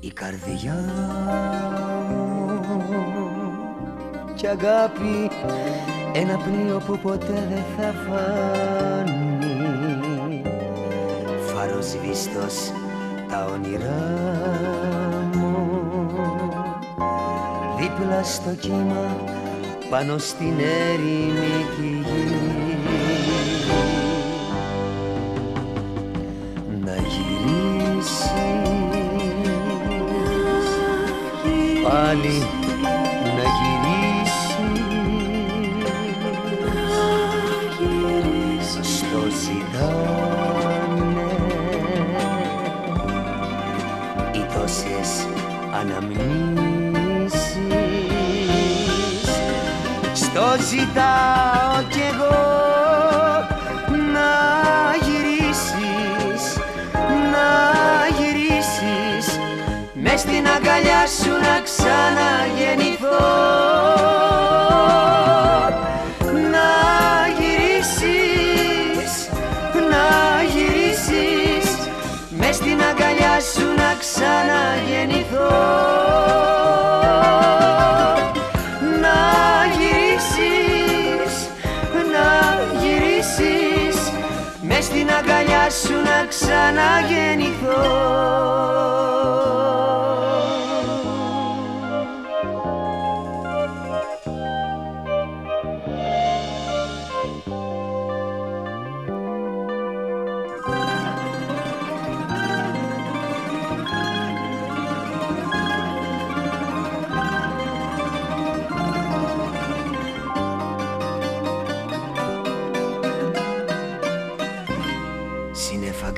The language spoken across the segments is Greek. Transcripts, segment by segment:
η καρδιά μου. Κι αγάπη ένα πλοίο που ποτέ δεν θα φάνει. Φάρος σβήστος τα όνειρά μου. Δίπλα στο κύμα πάνω στην έρημη τη γη πάλι να γυρίσεις. Στο ζητάνε οι τόσες αναμνήσεις. Στο ζητάω κι εγώ να γυρίσεις να γυρίσεις. Μες στην αγκαλιά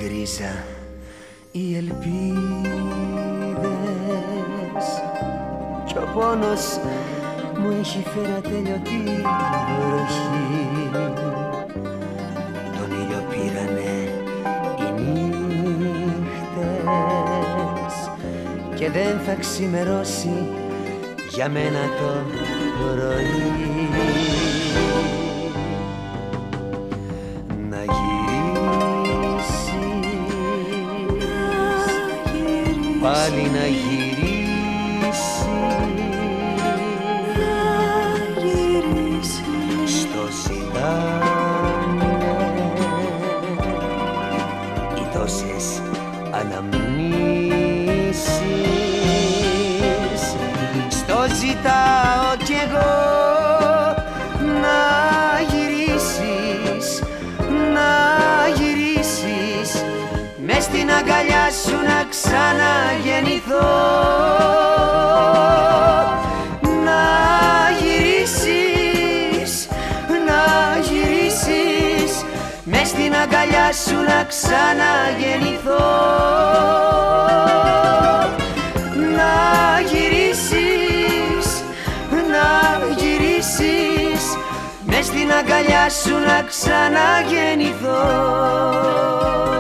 γκρίζα οι ελπίδες. Κι ο πόνος μου έχει φέρει ατέλειωτη βροχή. Τον ήλιο πήρανε οι νύχτες και δεν θα ξημερώσει για μένα το πρωί πάλι να γυρίσεις στο ζητάνε οι τόσες αναμνήσεις. Στο ζητάω κι εγώ να γυρίσεις να γυρίσεις μες στην αγκαλιά σου να ξαναγεννηθώ. Να γυρίσεις να γυρίσεις μες στην αγκαλιά σου να ξαναγεννηθώ. Να γυρίσεις να γυρίσεις μες στην αγκαλιά σου να ξαναγεννηθώ